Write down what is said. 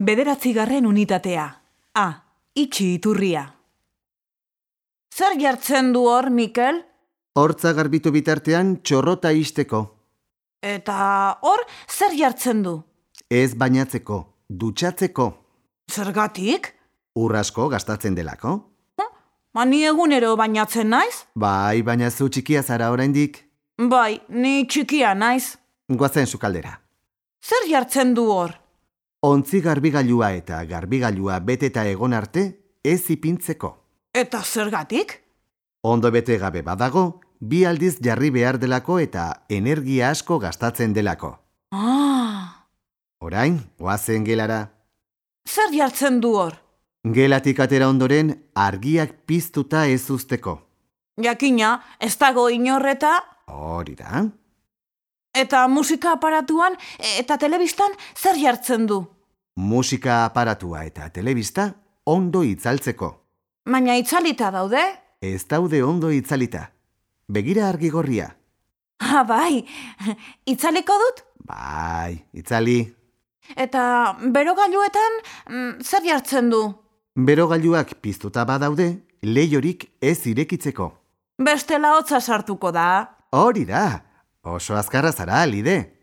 Bederatzigarren unitatea. A. Itxi iturria. Zer jartzen du hor, Mikel? Hortza garbitu bitartean txorrota isteko. Eta hor, zer jartzen du? Ez bainatzeko, dutxatzeko. Zergatik? Urrasko gastatzen delako. Ma ni egunero bainatzen naiz? Bai, baina zu txikia zara oraindik. Bai, ni txikia naiz. Goazen sukaldera. Zer jartzen du hor? Ontzi garbigailua eta garbigailua beteta egon arte, ez ipintzeko. Eta zergatik? Ondo bete gabe badago, bi aldiz jarri behar delako eta energia asko gastatzen delako. Ah, Orain, oazen gelara. zer jartzen du hor? Gelatik atera ondoren, argiak piztuta ez usteko. Jakina, ez dago inorreta, Hori da. eta musika aparatuan eta telebistan zer jartzen du? Musika aparatua eta telebista ondo itzaltzeko. Baina itzalita daude? Ez daude ondo itzalita. Begira argigorria. Ha, bai, itzaliko dut? Bai, itzali. Eta berogailuetan mm, zer jartzen du? Berogailuak piztuta badaude, leiorik ez irekitzeko. Bestela hotza sartuko da. Hori da, oso azkarra zara, lide.